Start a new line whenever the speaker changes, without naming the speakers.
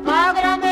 Magra